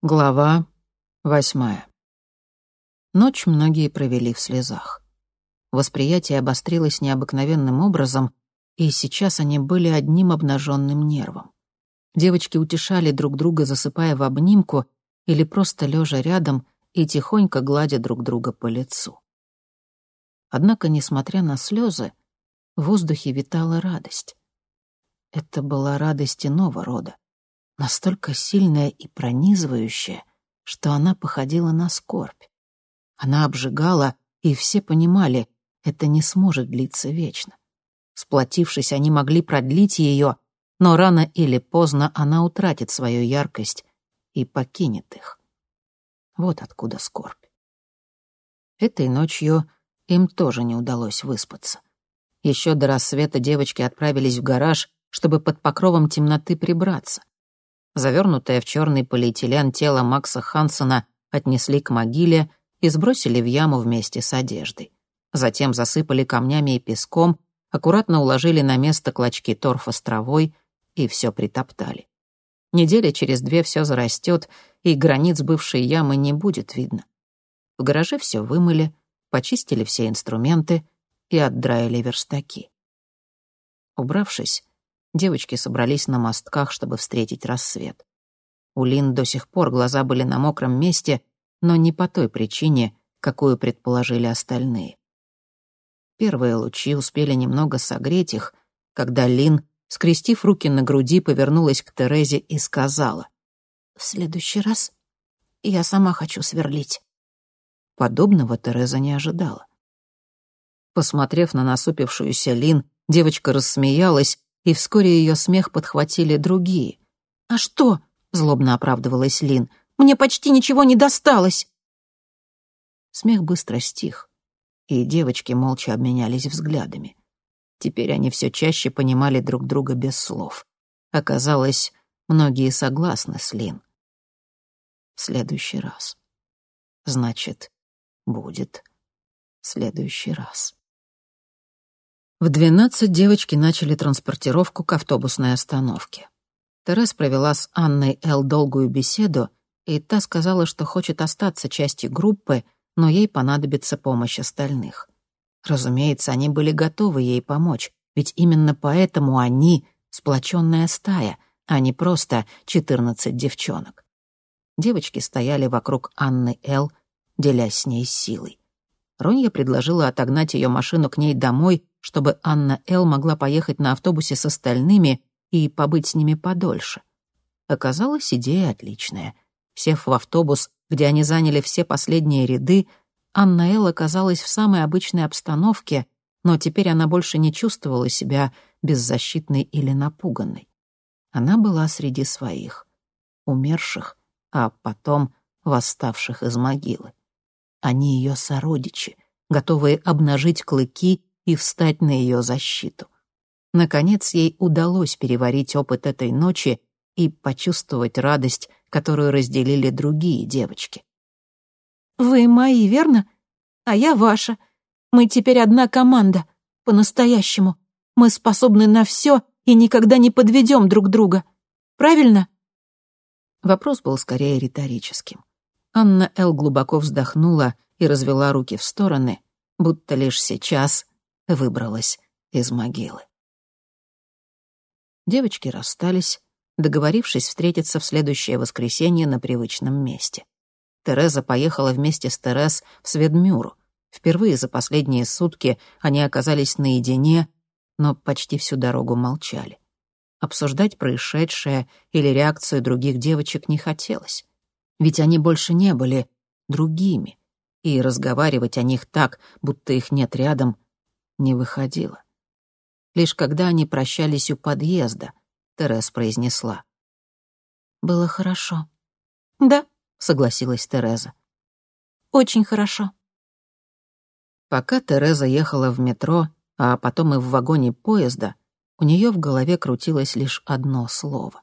Глава восьмая. Ночь многие провели в слезах. Восприятие обострилось необыкновенным образом, и сейчас они были одним обнаженным нервом. Девочки утешали друг друга, засыпая в обнимку или просто лежа рядом и тихонько гладя друг друга по лицу. Однако, несмотря на слезы, в воздухе витала радость. Это была радость иного рода настолько сильная и пронизывающая, что она походила на скорбь. Она обжигала, и все понимали, это не сможет длиться вечно. Сплотившись, они могли продлить ее, но рано или поздно она утратит свою яркость и покинет их. Вот откуда скорбь. Этой ночью им тоже не удалось выспаться. Еще до рассвета девочки отправились в гараж, чтобы под покровом темноты прибраться. Завернутое в черный полиэтилен тело Макса Хансона отнесли к могиле и сбросили в яму вместе с одеждой. Затем засыпали камнями и песком, аккуратно уложили на место клочки торфа с травой и все притоптали. Недели через две все зарастет, и границ бывшей ямы не будет видно. В гараже все вымыли, почистили все инструменты и отдраили верстаки. Убравшись, девочки собрались на мостках, чтобы встретить рассвет. У Лин до сих пор глаза были на мокром месте, но не по той причине, какую предположили остальные. Первые лучи успели немного согреть их, когда Лин, скрестив руки на груди, повернулась к Терезе и сказала. «В следующий раз я сама хочу сверлить». Подобного Тереза не ожидала. Посмотрев на насупившуюся Лин, девочка рассмеялась и вскоре ее смех подхватили другие. «А что?» — злобно оправдывалась Лин. «Мне почти ничего не досталось!» Смех быстро стих, и девочки молча обменялись взглядами. Теперь они все чаще понимали друг друга без слов. Оказалось, многие согласны с Лин. В следующий раз. Значит, будет следующий раз. В двенадцать девочки начали транспортировку к автобусной остановке. Терес провела с Анной Эл долгую беседу, и та сказала, что хочет остаться частью группы, но ей понадобится помощь остальных. Разумеется, они были готовы ей помочь, ведь именно поэтому они — сплоченная стая, а не просто четырнадцать девчонок. Девочки стояли вокруг Анны Эл, делясь с ней силой. Ронья предложила отогнать ее машину к ней домой, чтобы Анна Эл могла поехать на автобусе с остальными и побыть с ними подольше. Оказалась идея отличная. Сев в автобус, где они заняли все последние ряды, Анна Эл оказалась в самой обычной обстановке, но теперь она больше не чувствовала себя беззащитной или напуганной. Она была среди своих, умерших, а потом восставших из могилы. Они ее сородичи, готовые обнажить клыки и встать на ее защиту. Наконец ей удалось переварить опыт этой ночи и почувствовать радость, которую разделили другие девочки. «Вы мои, верно? А я ваша. Мы теперь одна команда, по-настоящему. Мы способны на все и никогда не подведем друг друга. Правильно?» Вопрос был скорее риторическим. Анна Эл глубоко вздохнула и развела руки в стороны, будто лишь сейчас выбралась из могилы. Девочки расстались, договорившись встретиться в следующее воскресенье на привычном месте. Тереза поехала вместе с Терез в Сведмюру. Впервые за последние сутки они оказались наедине, но почти всю дорогу молчали. Обсуждать происшедшее или реакцию других девочек не хотелось ведь они больше не были другими, и разговаривать о них так, будто их нет рядом, не выходило. Лишь когда они прощались у подъезда, Терес произнесла. «Было хорошо». «Да», — согласилась Тереза. «Очень хорошо». Пока Тереза ехала в метро, а потом и в вагоне поезда, у нее в голове крутилось лишь одно слово.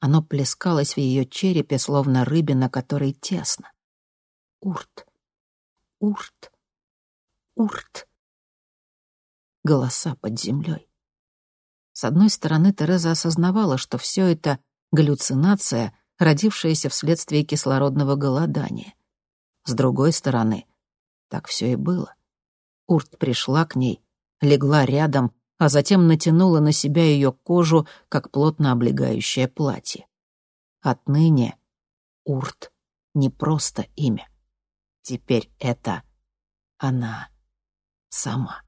Оно плескалось в ее черепе, словно рыбина, которой тесно. Урт, урт, урт. Голоса под землей. С одной стороны, Тереза осознавала, что все это галлюцинация, родившаяся вследствие кислородного голодания. С другой стороны, так все и было. Урт пришла к ней, легла рядом, а затем натянула на себя ее кожу, как плотно облегающее платье. Отныне Урт не просто имя. Теперь это она сама.